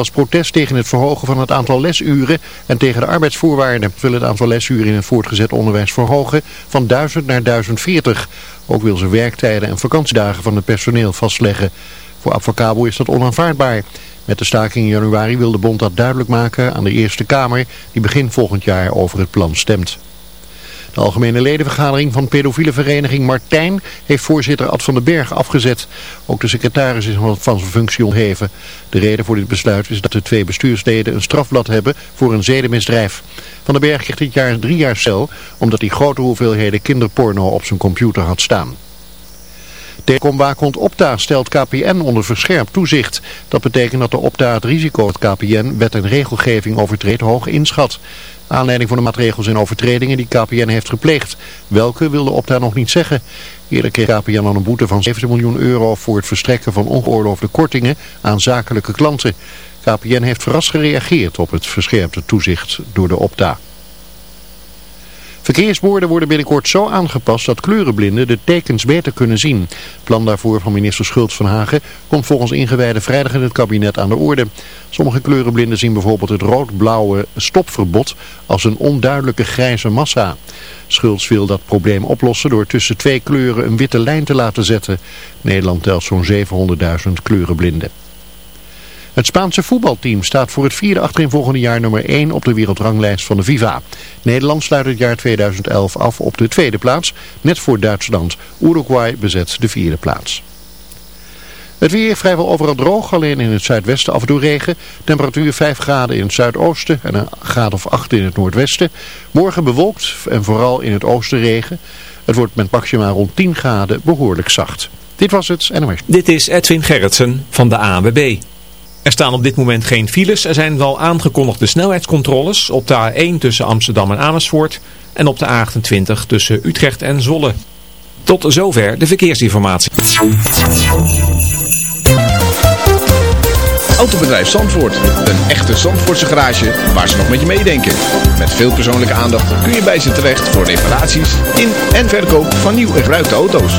als protest tegen het verhogen van het aantal lesuren en tegen de arbeidsvoorwaarden. Willen het aantal lesuren in het voortgezet onderwijs verhogen van 1000 naar 1040. Ook wil ze werktijden en vakantiedagen van het personeel vastleggen. Voor Advocabo is dat onaanvaardbaar. Met de staking in januari wil de bond dat duidelijk maken aan de Eerste Kamer die begin volgend jaar over het plan stemt. De algemene ledenvergadering van pedofiele vereniging Martijn heeft voorzitter Ad van den Berg afgezet. Ook de secretaris is van zijn functie ontheven. De reden voor dit besluit is dat de twee bestuursleden een strafblad hebben voor een zedenmisdrijf. Van den Berg kreeg dit jaar drie jaar cel omdat hij grote hoeveelheden kinderporno op zijn computer had staan. Telecomwaakhond Opta stelt KPN onder verscherpt toezicht. Dat betekent dat de Opta het risico dat KPN wet en regelgeving overtreedt hoog inschat. Aanleiding van de maatregels en overtredingen die KPN heeft gepleegd. Welke wilde Opta nog niet zeggen. Eerder kreeg KPN al een boete van 70 miljoen euro voor het verstrekken van ongeoorloofde kortingen aan zakelijke klanten. KPN heeft verrast gereageerd op het verscherpte toezicht door de Opta. Verkeersborden worden binnenkort zo aangepast dat kleurenblinden de tekens beter kunnen zien. plan daarvoor van minister Schultz van Hagen komt volgens ingewijden vrijdag in het kabinet aan de orde. Sommige kleurenblinden zien bijvoorbeeld het rood-blauwe stopverbod als een onduidelijke grijze massa. Schultz wil dat probleem oplossen door tussen twee kleuren een witte lijn te laten zetten. Nederland telt zo'n 700.000 kleurenblinden. Het Spaanse voetbalteam staat voor het vierde achtereenvolgende jaar nummer 1 op de wereldranglijst van de FIFA. Nederland sluit het jaar 2011 af op de tweede plaats, net voor Duitsland. Uruguay bezet de vierde plaats. Het weer vrijwel overal droog, alleen in het zuidwesten af en toe regen. Temperatuur 5 graden in het zuidoosten en een graad of 8 in het noordwesten. Morgen bewolkt en vooral in het oosten regen. Het wordt met maximaal rond 10 graden behoorlijk zacht. Dit was het NOS. Dit is Edwin Gerritsen van de ANWB. Er staan op dit moment geen files. Er zijn wel aangekondigde snelheidscontroles op de A1 tussen Amsterdam en Amersfoort en op de A28 tussen Utrecht en Zolle. Tot zover de verkeersinformatie. Autobedrijf Zandvoort. Een echte Zandvoortse garage waar ze nog met je meedenken. Met veel persoonlijke aandacht kun je bij ze terecht voor reparaties in en verkoop van nieuw en gebruikte auto's.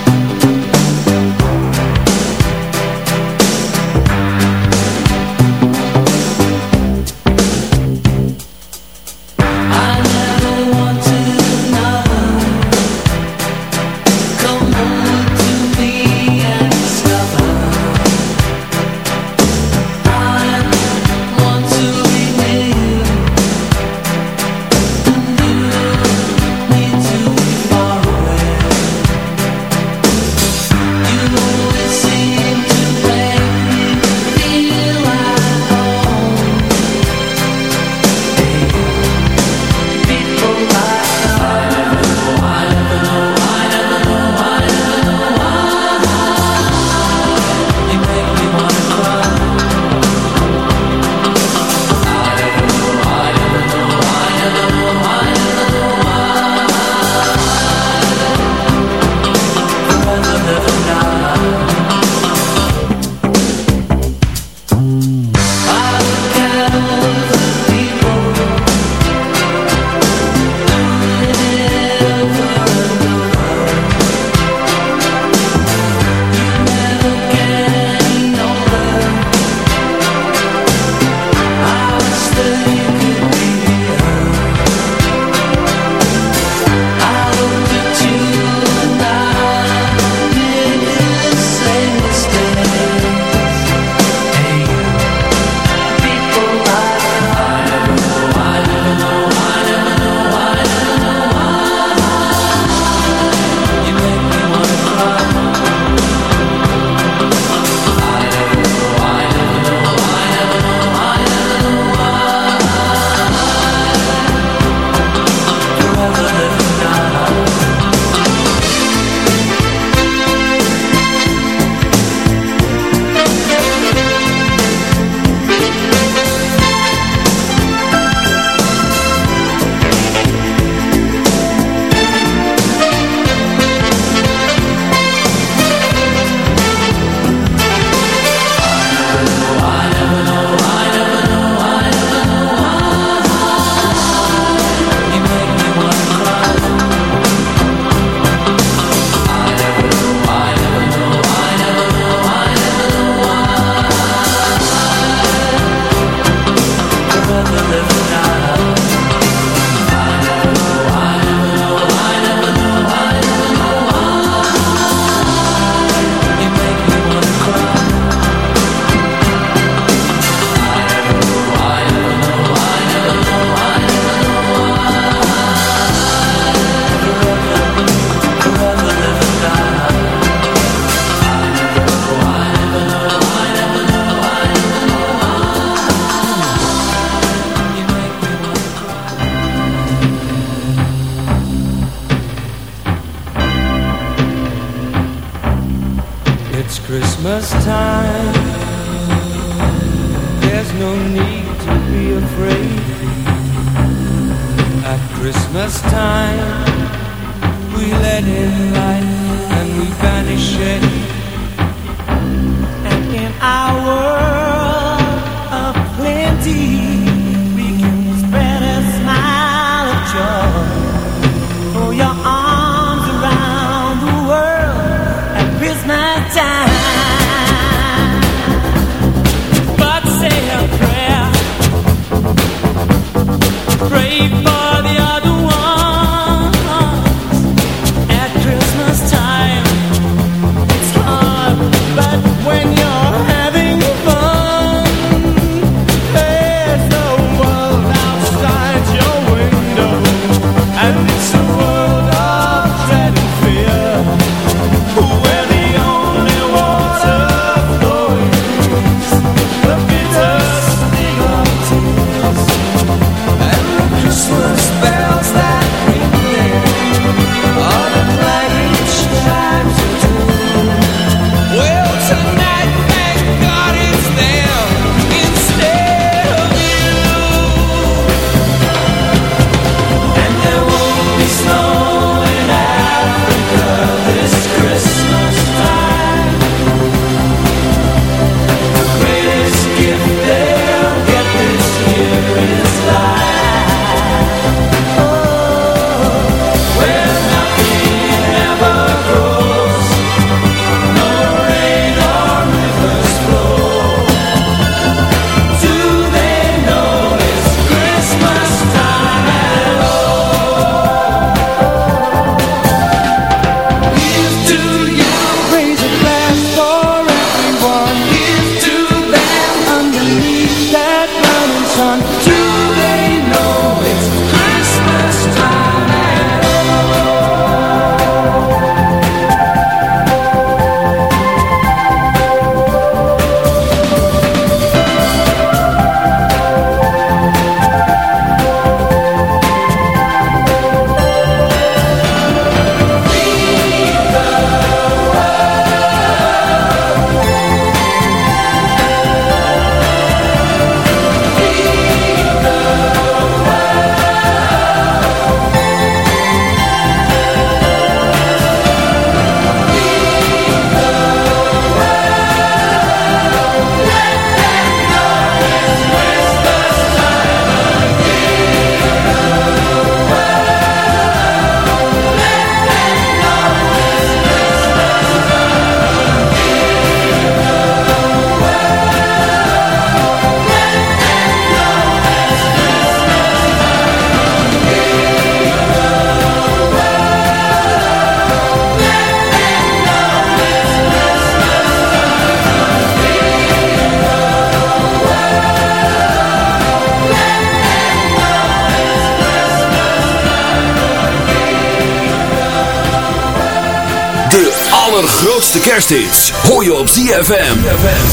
Allergrootste kersthits hoor op ZFM.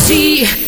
ZFM.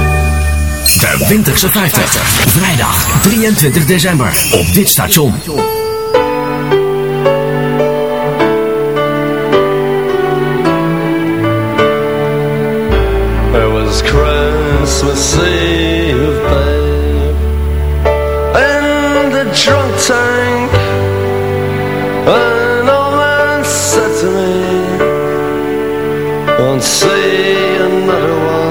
50. Winterse 50. Vrijdag 23 december op dit station. It was Christmas Eve, babe. In the drunk tank. An old man said to me, Won't see another one.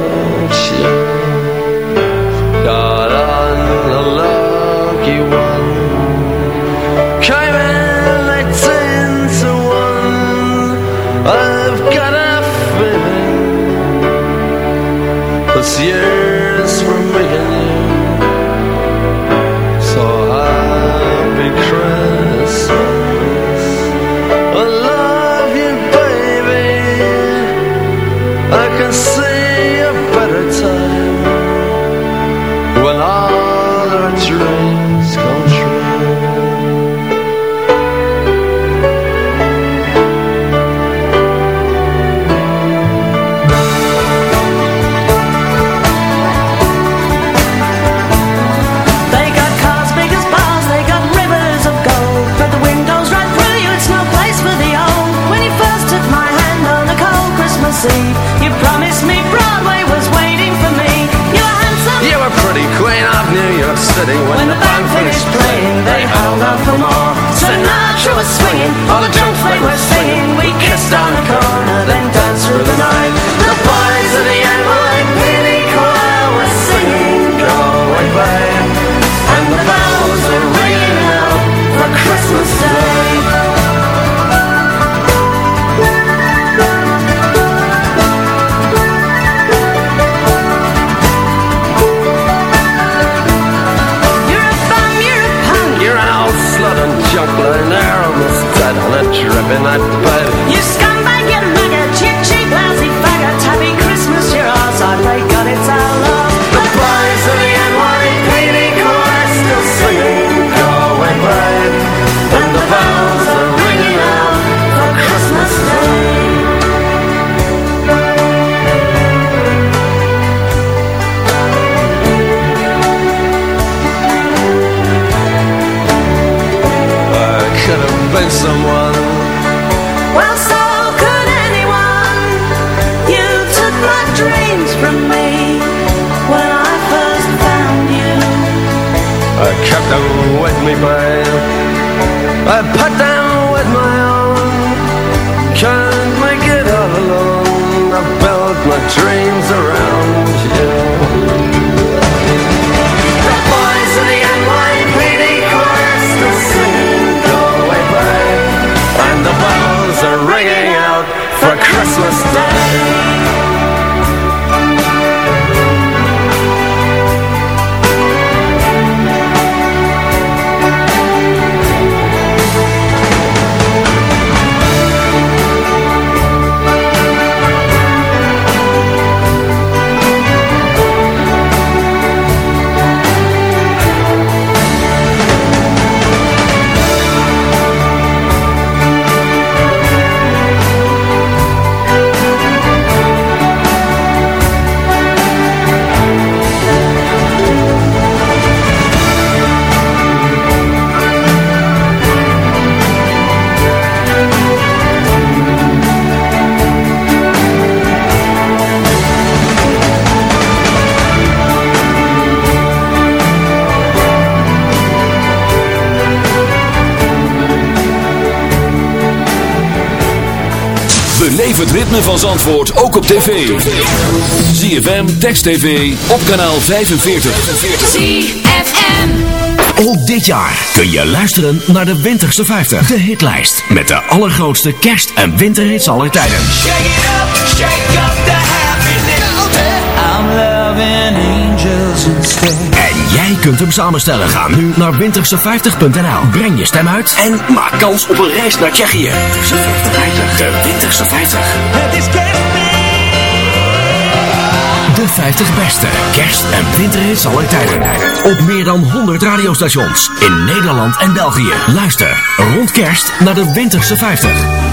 put down ritme van Zandvoort ook op tv. ZFM, Text TV, op kanaal 45. ZFM. Ook dit jaar kun je luisteren naar de Winterse 50. De hitlijst met de allergrootste kerst- en winterhits aller tijden. Shake it up, shake up the happiness. I'm loving. En jij kunt hem samenstellen. Ga nu naar winterse50.nl. Breng je stem uit en maak kans op een reis naar Tsjechië. De Winterse 50. Het is kerstmis. De 50 beste kerst- en winterhits aller tijden. Op meer dan 100 radiostations in Nederland en België. Luister rond kerst naar de Winterse 50.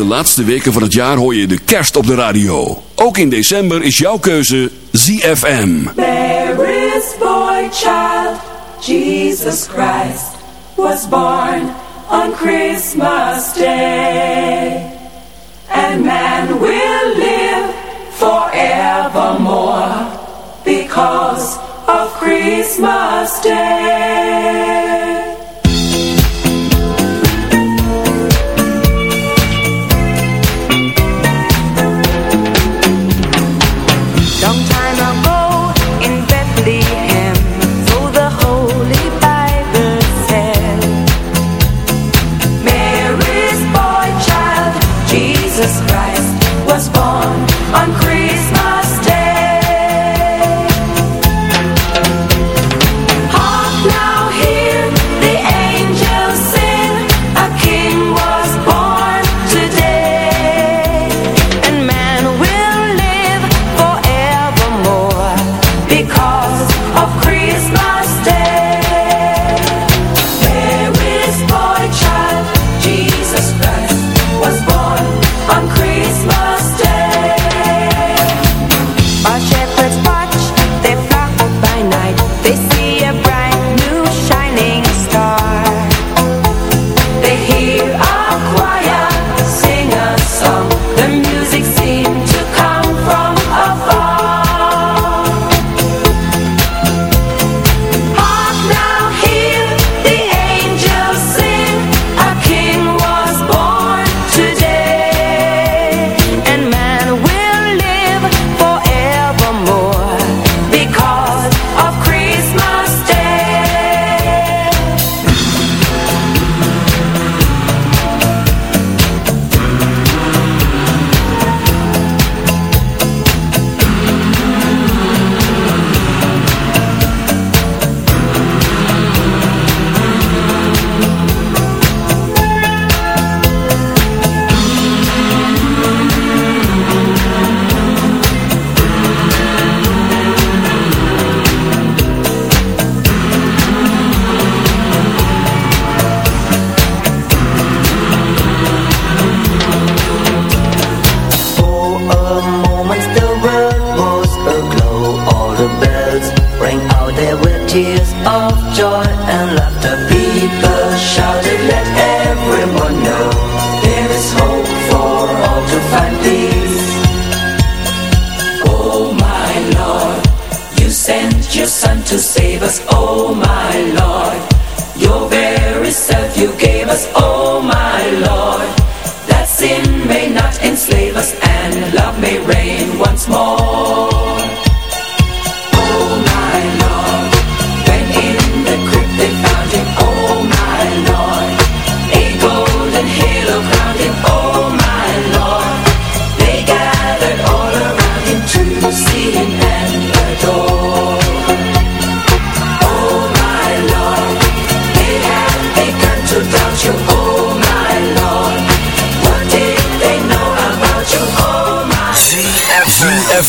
De laatste weken van het jaar hoor je de kerst op de radio. Ook in december is jouw keuze ZFM. Is boy child, Jesus Christ, was born on Christmas Day. And man will live forevermore because of Christmas Day.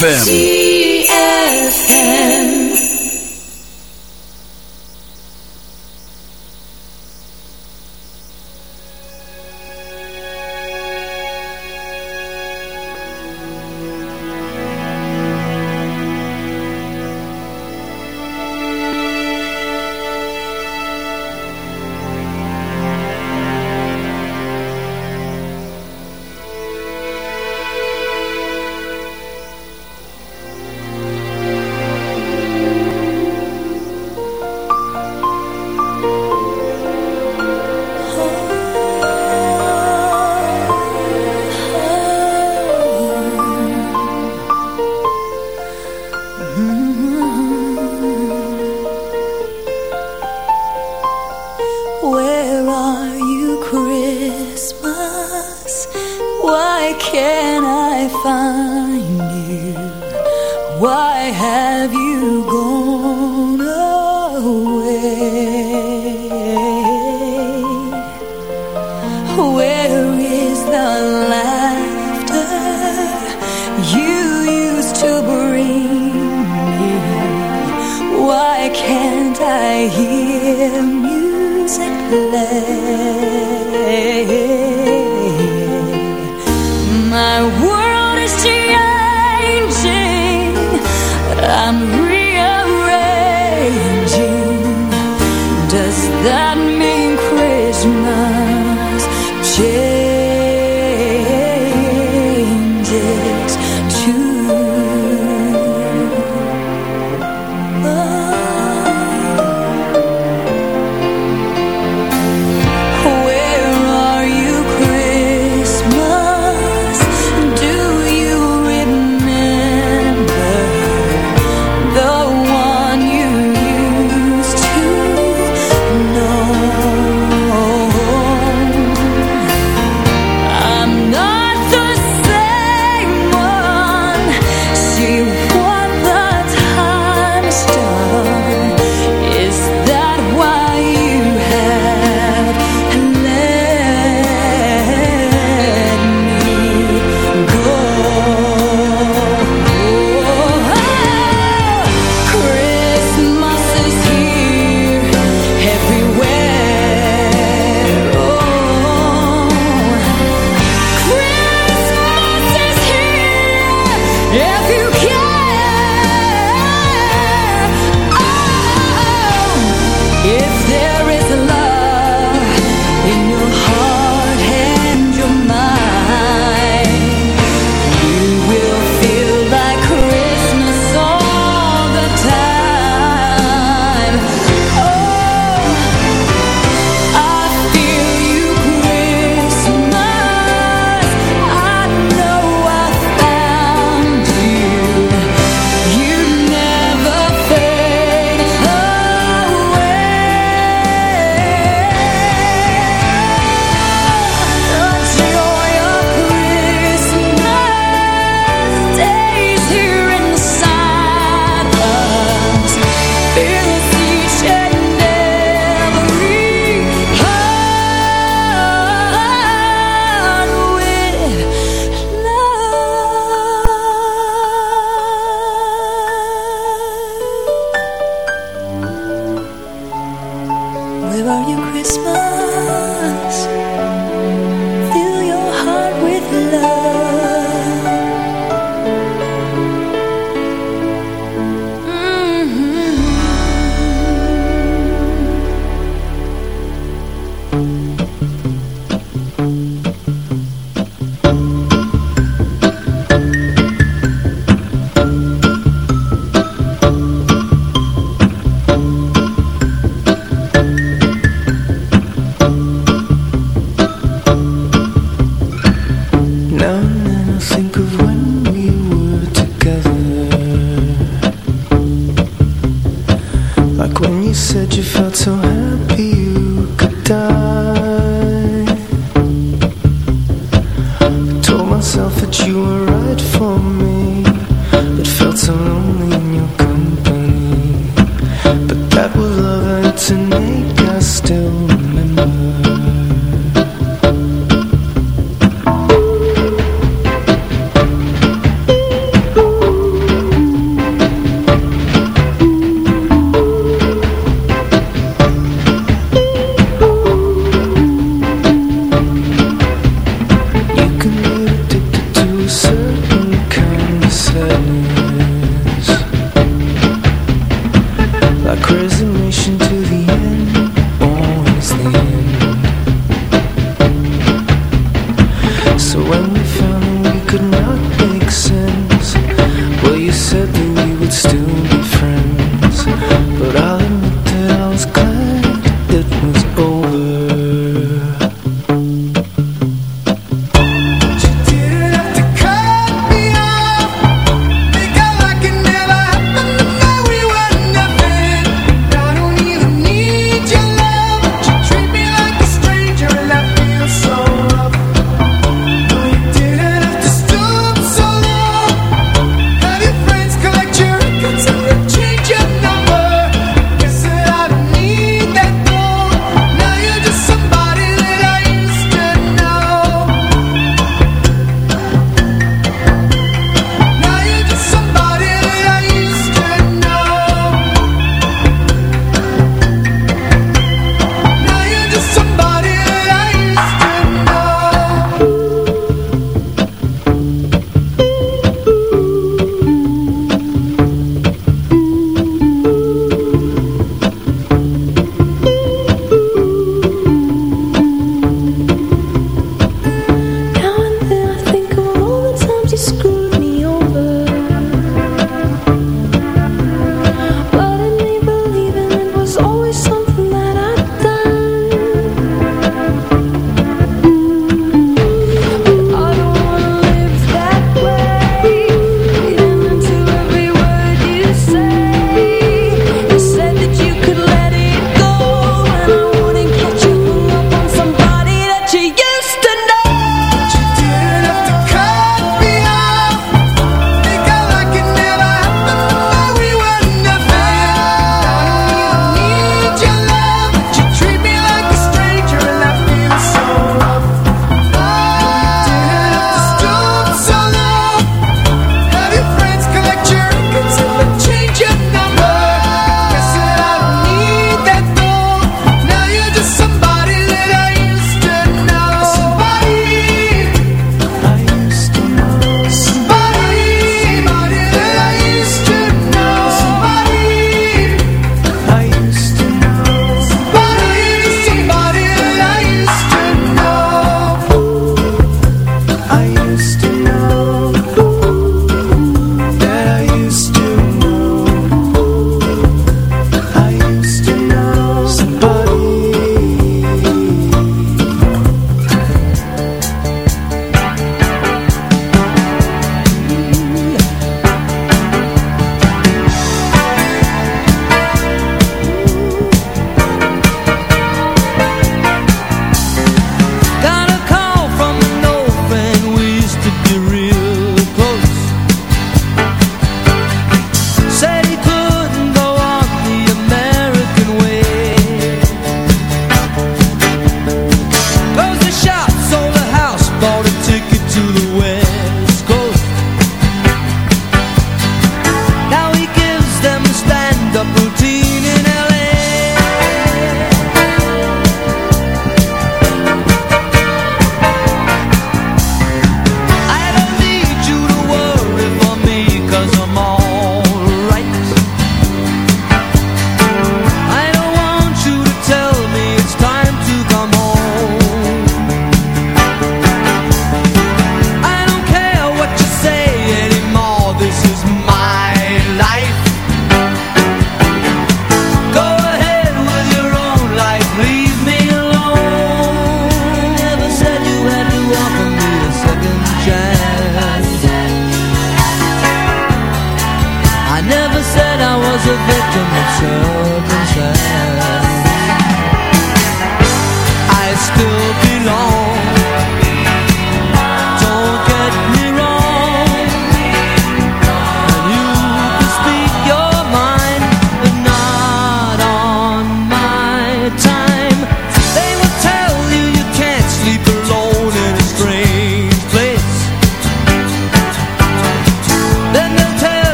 ZFM. prison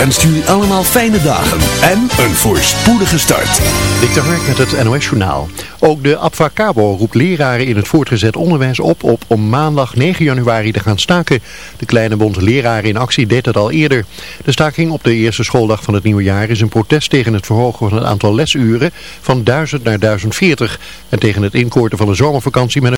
Wenst jullie allemaal fijne dagen en een voorspoedige start. Dikter Hark met het NOS Journaal. Ook de Abfacabo roept leraren in het voortgezet onderwijs op op om maandag 9 januari te gaan staken. De kleine bond leraren in actie deed dat al eerder. De staking op de eerste schooldag van het nieuwe jaar is een protest tegen het verhogen van het aantal lesuren van 1000 naar 1040 en tegen het inkorten van de zomervakantie met een